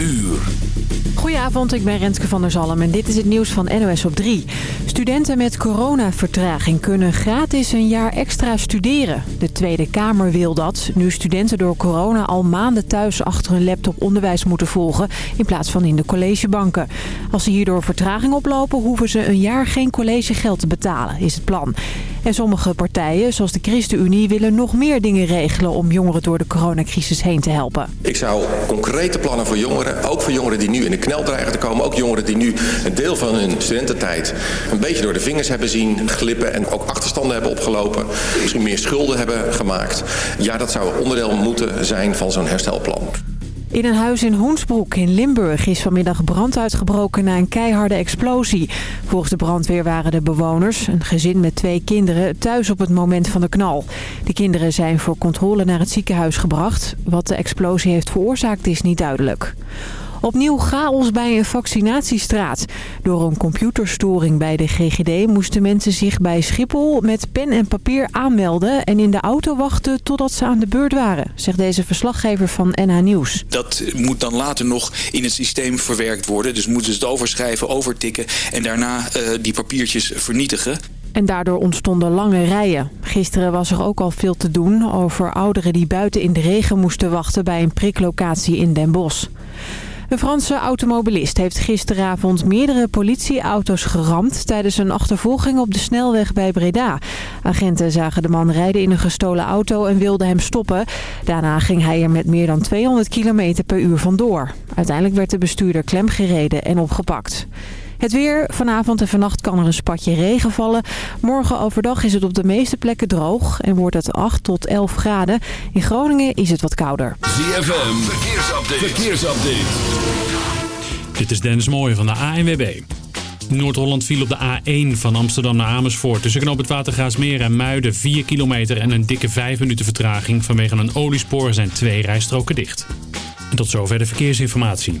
uur. Goedenavond, ik ben Renske van der Zalm en dit is het nieuws van NOS op 3. Studenten met coronavertraging kunnen gratis een jaar extra studeren. De Tweede Kamer wil dat, nu studenten door corona al maanden thuis achter hun laptop onderwijs moeten volgen... in plaats van in de collegebanken. Als ze hierdoor vertraging oplopen, hoeven ze een jaar geen collegegeld te betalen, is het plan. En sommige partijen, zoals de ChristenUnie, willen nog meer dingen regelen om jongeren door de coronacrisis heen te helpen. Ik zou concrete plannen voor jongeren, ook voor jongeren die nu in de knel dreigen te komen. Ook jongeren die nu een deel van hun studententijd een beetje door de vingers hebben zien glippen. En ook achterstanden hebben opgelopen. Misschien meer schulden hebben gemaakt. Ja, dat zou onderdeel moeten zijn van zo'n herstelplan. In een huis in Hoensbroek in Limburg is vanmiddag brand uitgebroken na een keiharde explosie. Volgens de brandweer waren de bewoners, een gezin met twee kinderen, thuis op het moment van de knal. De kinderen zijn voor controle naar het ziekenhuis gebracht. Wat de explosie heeft veroorzaakt is niet duidelijk. Opnieuw chaos bij een vaccinatiestraat. Door een computerstoring bij de GGD moesten mensen zich bij Schiphol met pen en papier aanmelden... en in de auto wachten totdat ze aan de beurt waren, zegt deze verslaggever van NH Nieuws. Dat moet dan later nog in het systeem verwerkt worden. Dus moeten ze het overschrijven, overtikken en daarna uh, die papiertjes vernietigen. En daardoor ontstonden lange rijen. Gisteren was er ook al veel te doen over ouderen die buiten in de regen moesten wachten bij een priklocatie in Den Bosch. Een Franse automobilist heeft gisteravond meerdere politieauto's geramd... tijdens een achtervolging op de snelweg bij Breda. Agenten zagen de man rijden in een gestolen auto en wilden hem stoppen. Daarna ging hij er met meer dan 200 km per uur vandoor. Uiteindelijk werd de bestuurder klemgereden en opgepakt. Het weer. Vanavond en vannacht kan er een spatje regen vallen. Morgen overdag is het op de meeste plekken droog en wordt het 8 tot 11 graden. In Groningen is het wat kouder. ZFM. Verkeersupdate. Verkeersupdate. Dit is Dennis Mooij van de ANWB. Noord-Holland viel op de A1 van Amsterdam naar Amersfoort. Tussen knoop het Watergraasmeer en Muiden 4 kilometer en een dikke 5 minuten vertraging. Vanwege een oliespoor zijn twee rijstroken dicht. En tot zover de verkeersinformatie.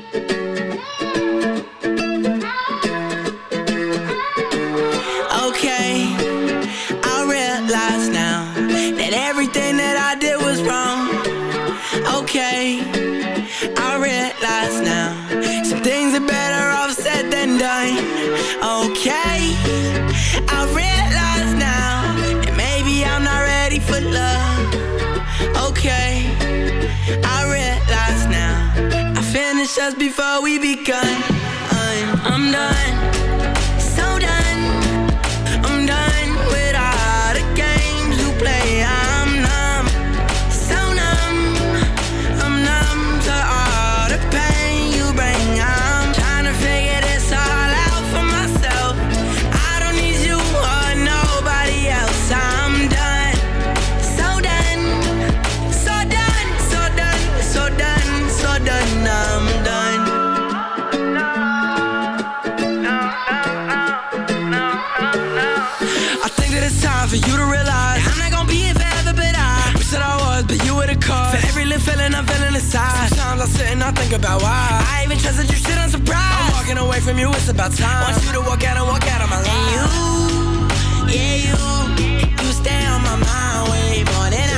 before we begin. away from you, it's about time. Want you to walk out and walk out of my you, yeah, you, you stay on my mind way more than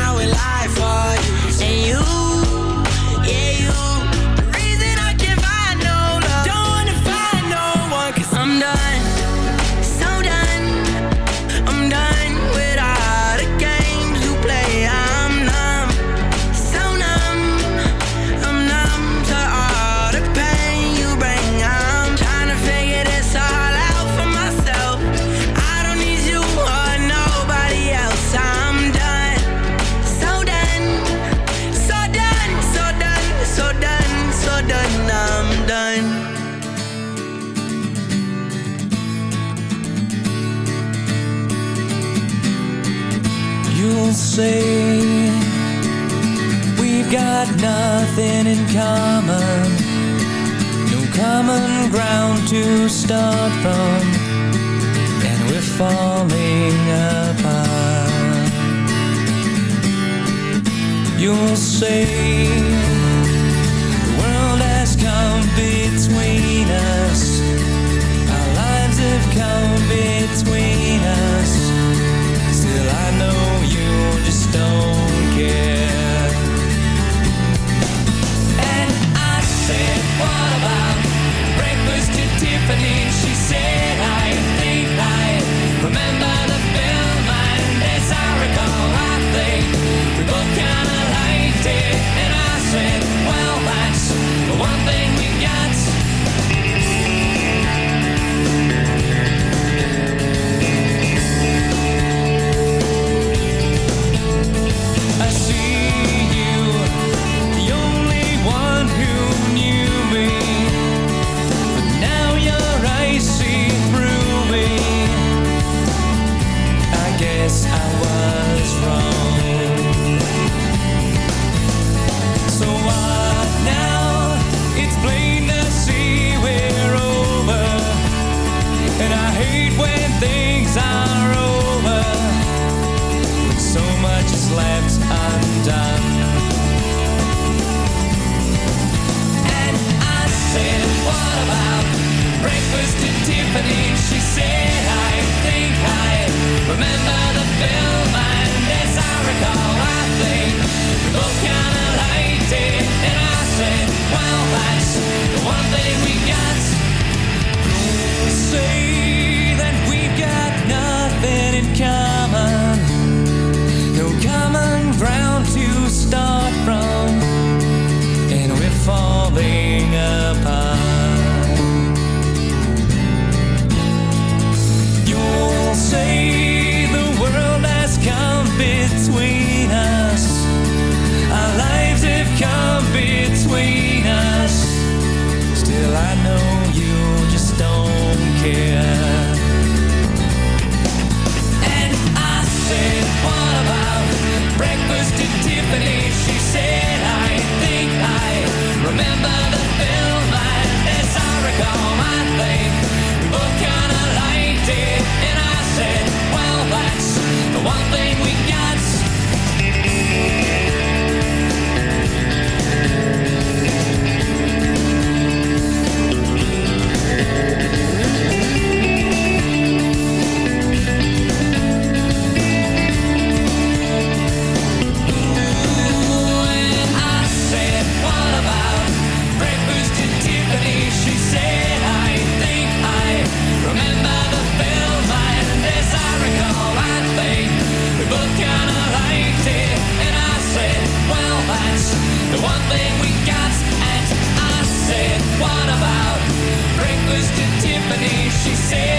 she said.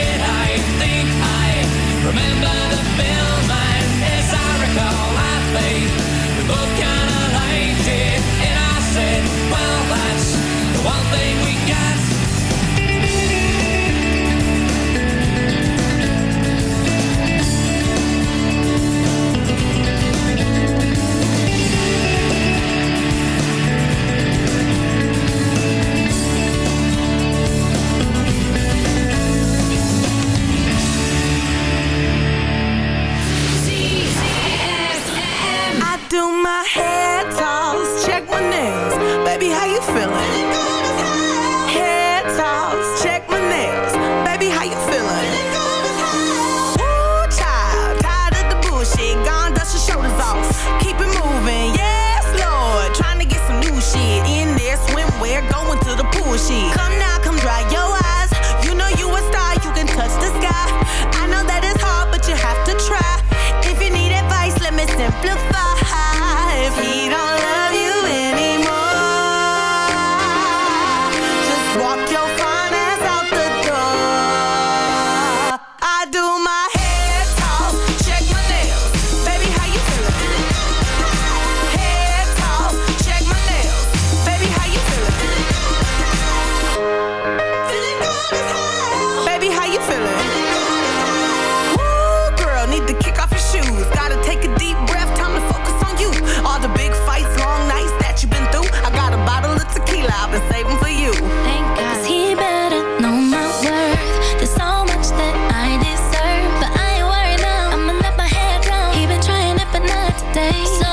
Stay.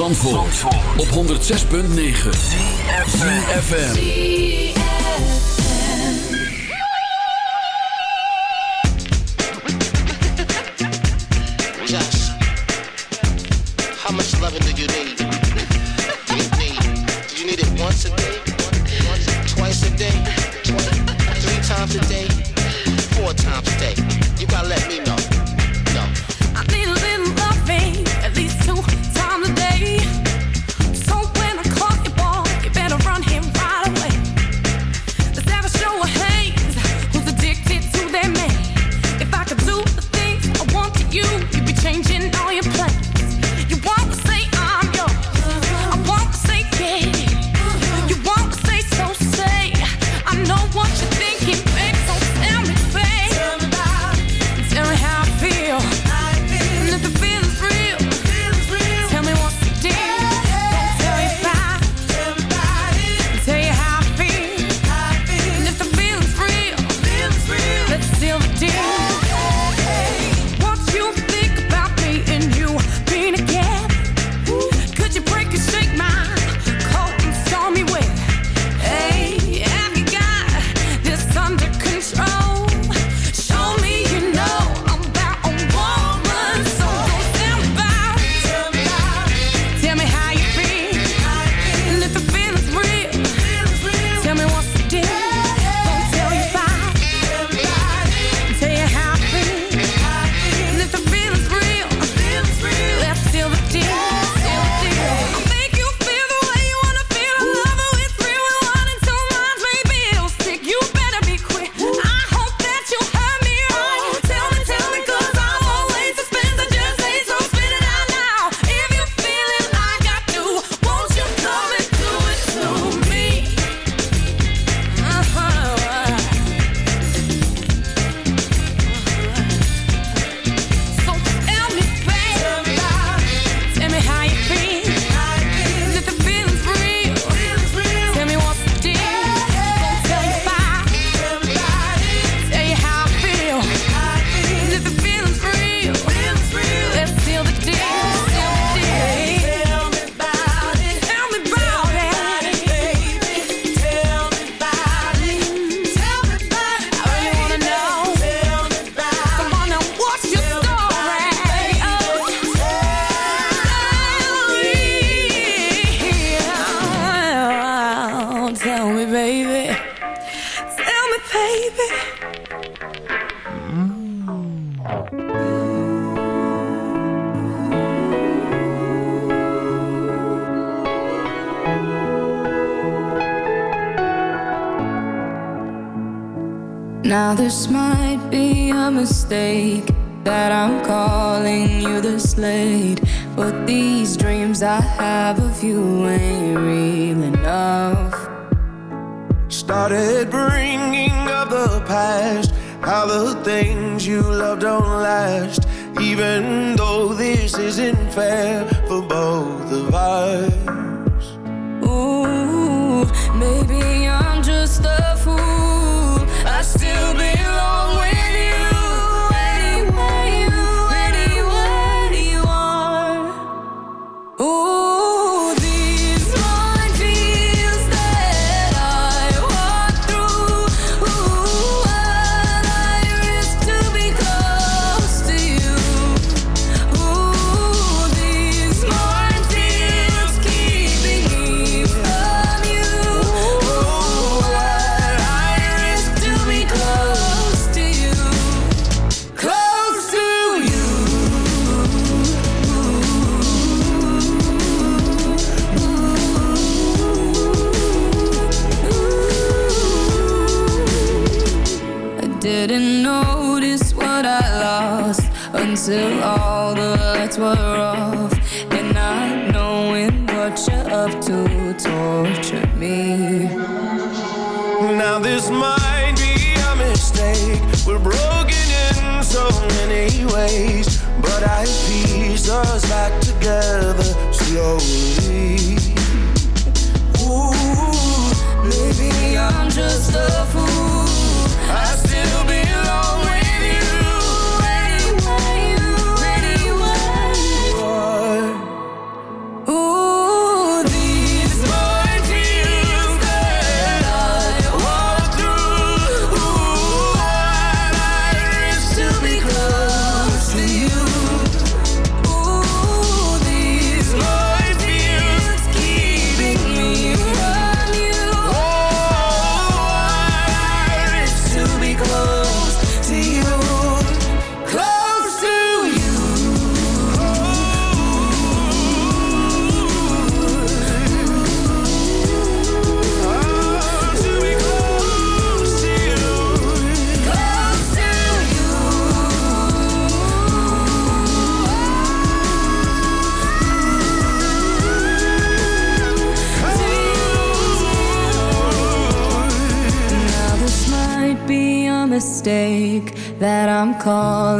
Zandvoort, Zandvoort. op 106.9 CFFM How much loving do you need? Do you need? Do you need it once a day? Once, twice a day? Three times a day? Four times a day? You gotta let me know No I need a little loving, at least two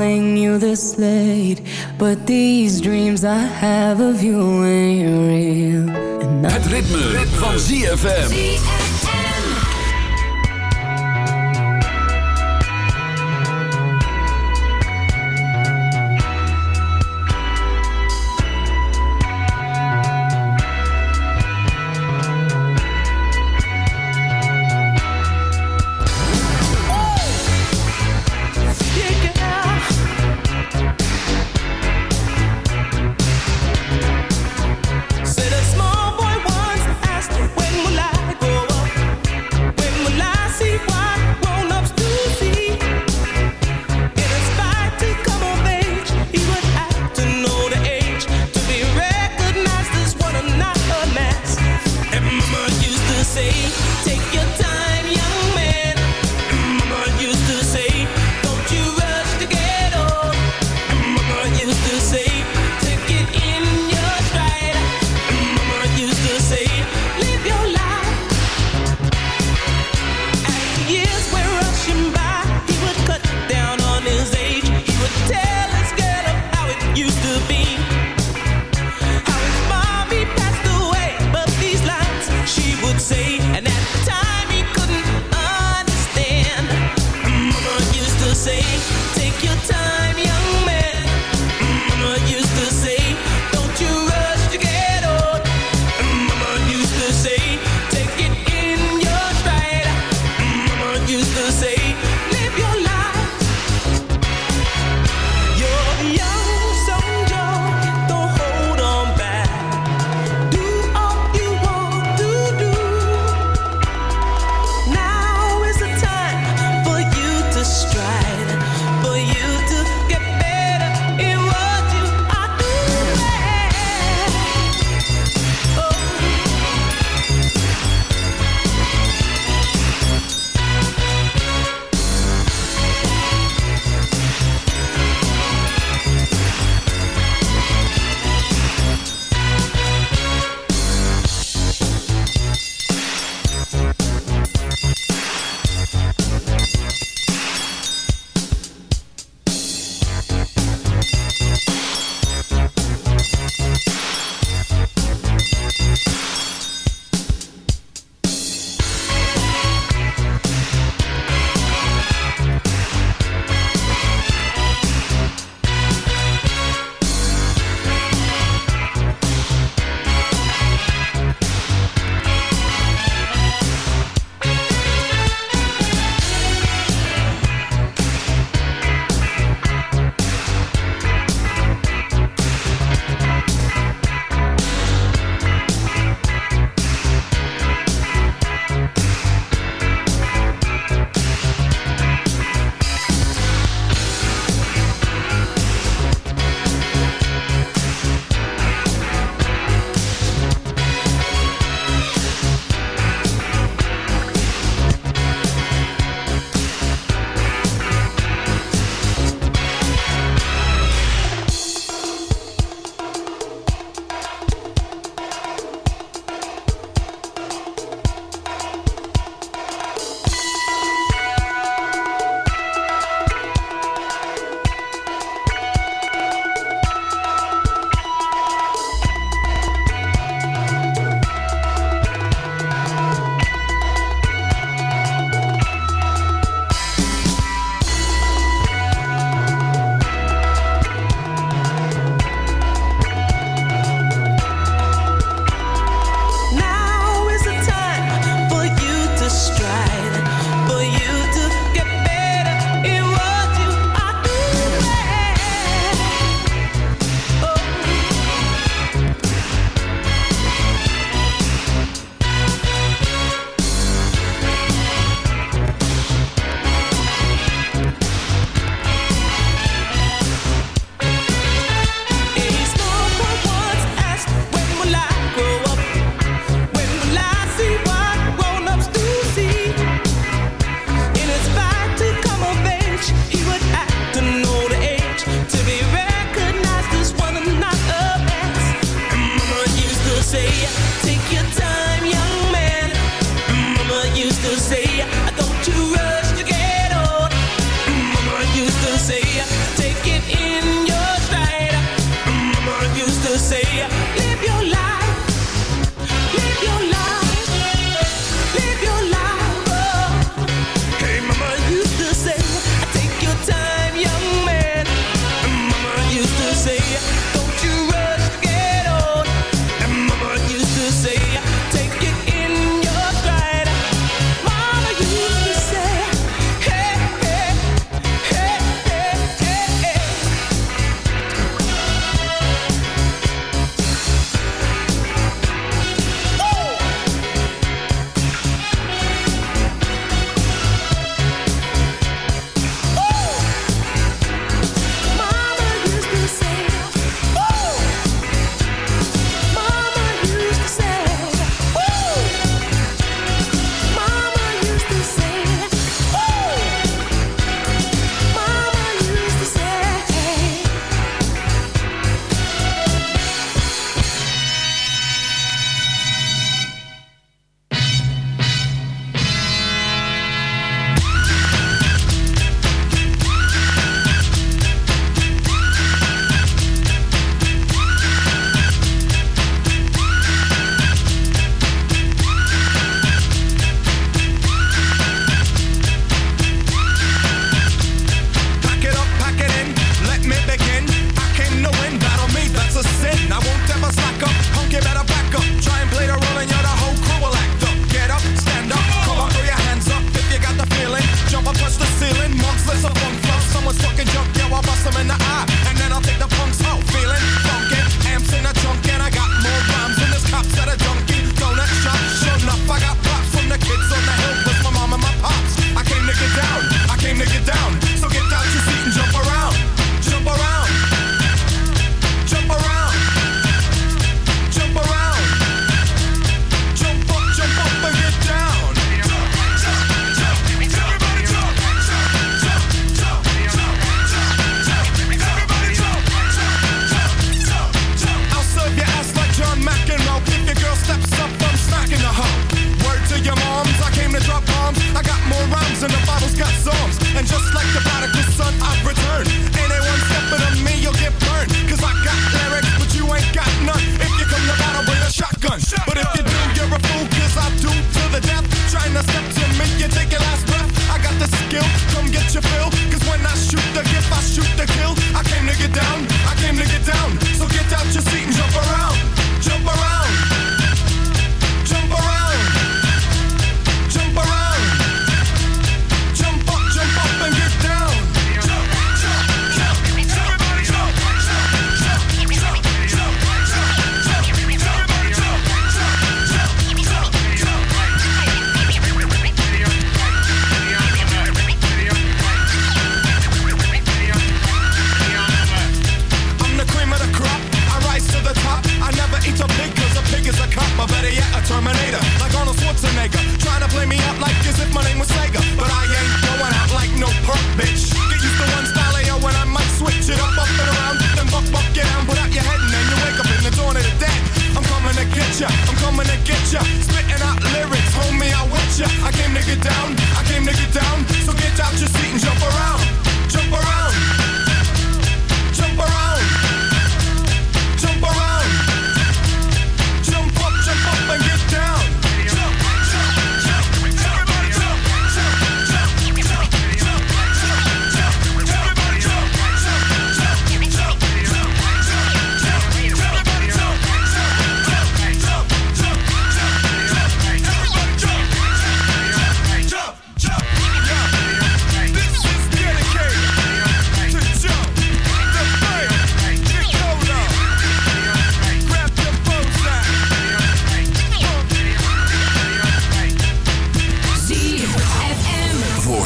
calling you this late. But these dreams I have of you ain't real. Het ritme, van ZFM.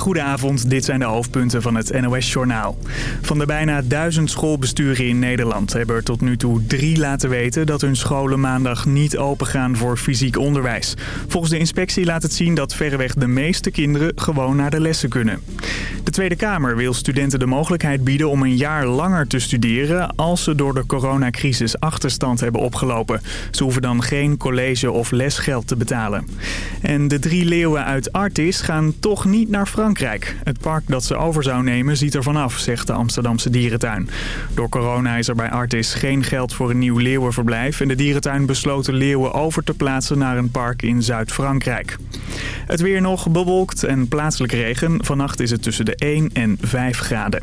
Goedenavond, dit zijn de hoofdpunten van het NOS-journaal. Van de bijna duizend schoolbesturen in Nederland hebben er tot nu toe drie laten weten... dat hun scholen maandag niet opengaan voor fysiek onderwijs. Volgens de inspectie laat het zien dat verreweg de meeste kinderen gewoon naar de lessen kunnen. De Tweede Kamer wil studenten de mogelijkheid bieden om een jaar langer te studeren... als ze door de coronacrisis achterstand hebben opgelopen. Ze hoeven dan geen college- of lesgeld te betalen. En de drie leeuwen uit Artis gaan toch niet naar Frankrijk Frankrijk. Het park dat ze over zou nemen ziet er vanaf, zegt de Amsterdamse dierentuin. Door corona is er bij Artis geen geld voor een nieuw leeuwenverblijf... en de dierentuin besloot de leeuwen over te plaatsen naar een park in Zuid-Frankrijk. Het weer nog bewolkt en plaatselijk regen. Vannacht is het tussen de 1 en 5 graden.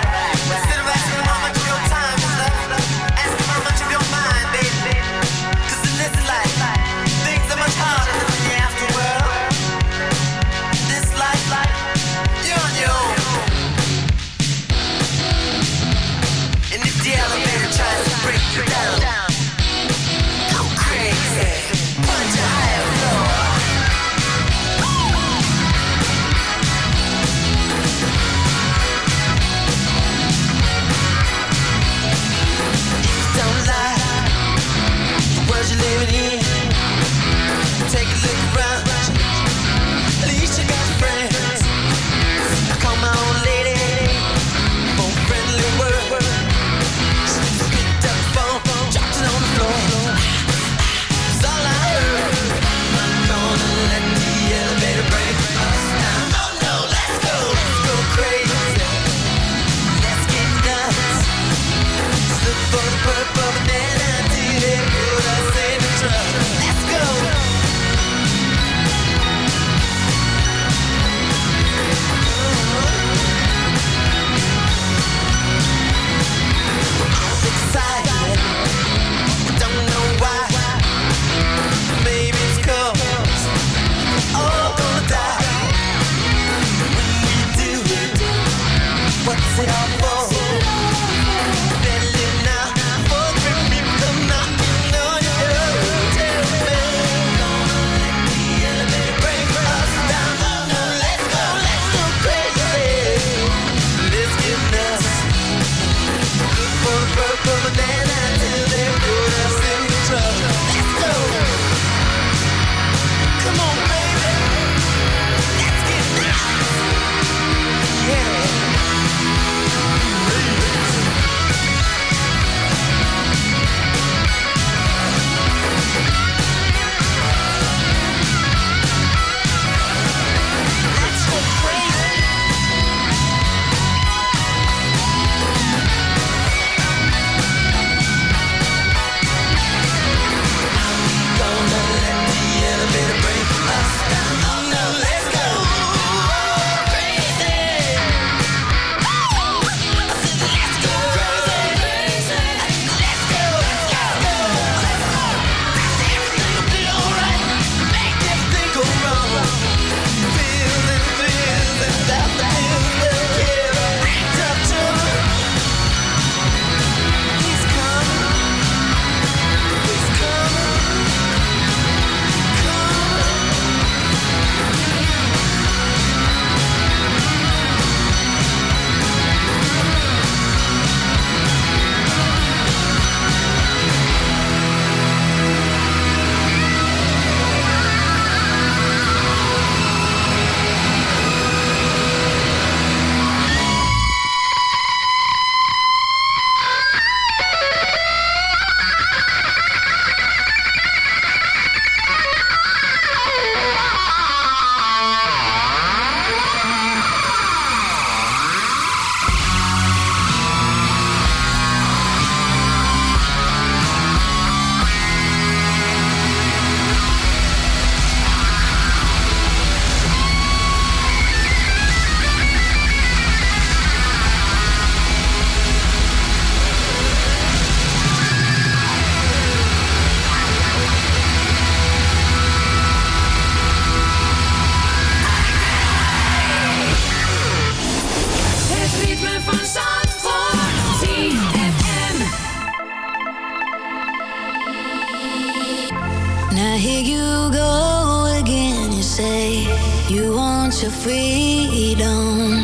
I hear you go again, you say you want your freedom.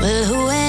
Well, who am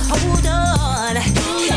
حوضة على حدود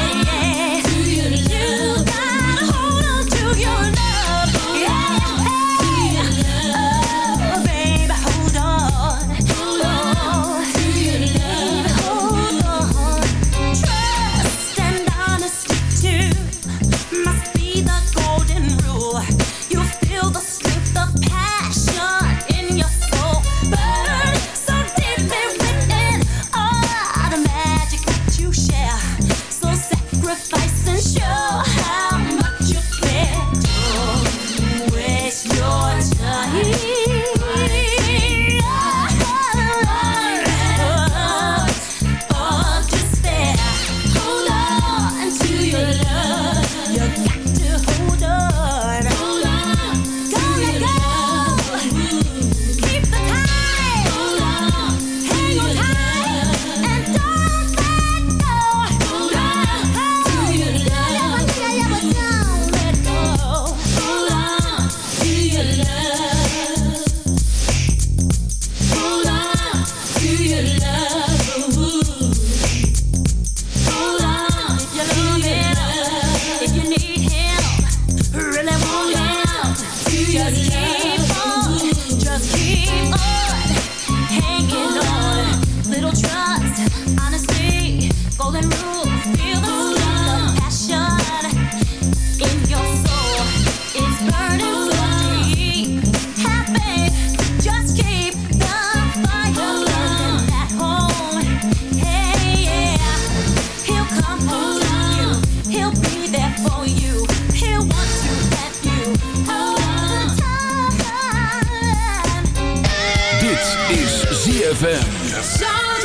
ZFM.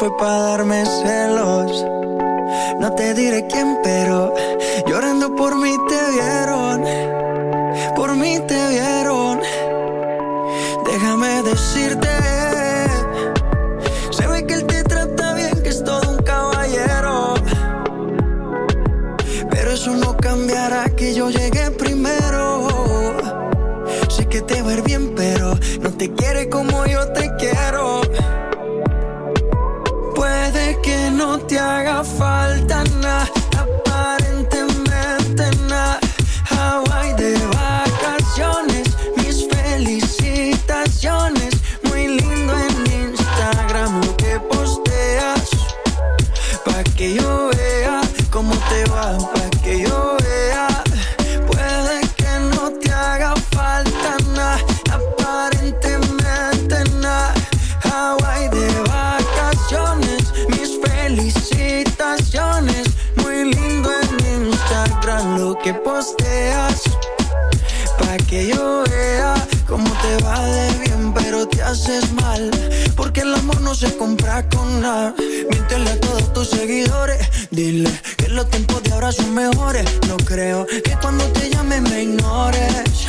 Fue para darme celos. Que yo vea cómo te va, pa' que yo vea. Puede que no te haga falta nada, aparentemente nada. Hawaii de vacaciones, mis felicitaciones. Muy lindo en Instagram lo que posteas. Pa' que yo vea cómo te va de bien, pero te haces mal. Porque el amor no se compra con nada. Miéntele a todos tus seguidores. Dile que los tiempos de ahora son mejores. No creo que cuando te llame me ignores.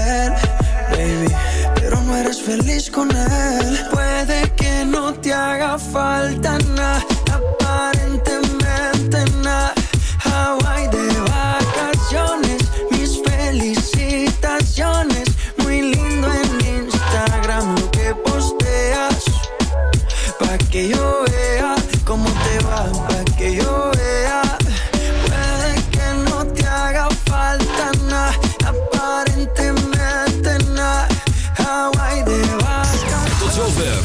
feliz con él. Puede que no te haga falta nada,